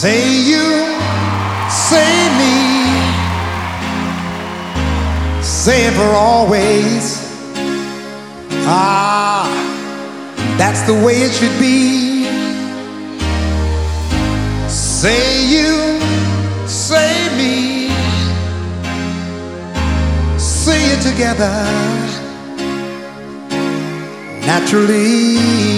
Say you, say me, say it for always. Ah, that's the way it should be. Say you, say me, say it together naturally.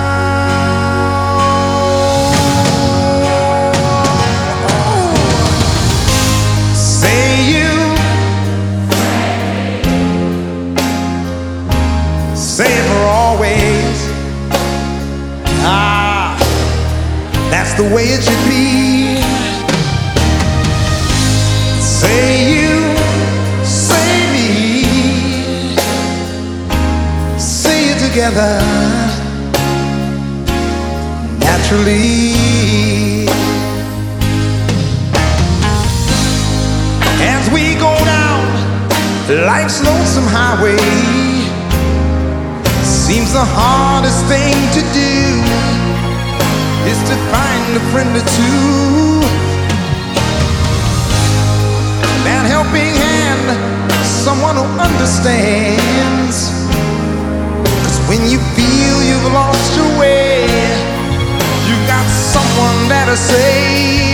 The way it should be. Say you, say me, say it together naturally. As we go down life's lonesome highway, seems the hardest thing to do friend or two. That helping hand, someone who understands. Cause when you feel you've lost your way, you got someone that'll say,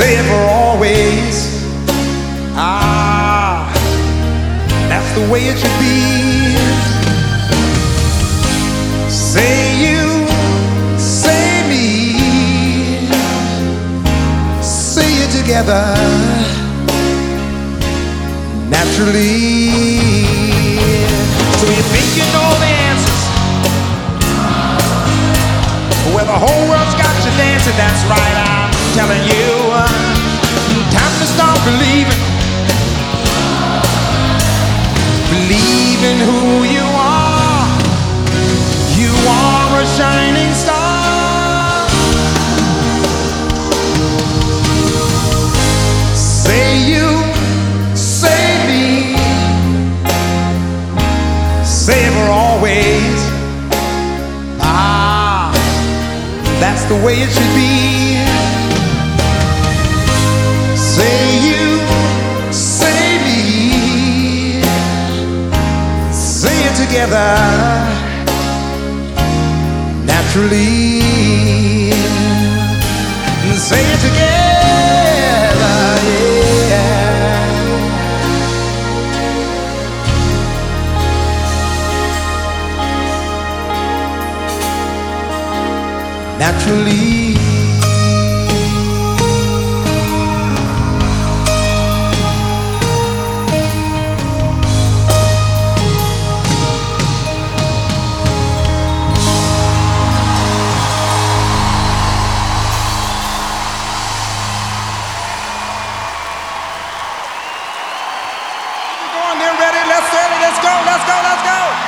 Say it for always. Ah, that's the way it should be. Say you, say me, say it together naturally. So you think you know the answers? Well, the whole world's got you dancing, that's right, I'm telling you. Time to start believing. Believe in who you are. You are a shining star. Say you, say me, say for always. Ah, that's the way it should be. Together naturally. Say it together, yeah. Naturally.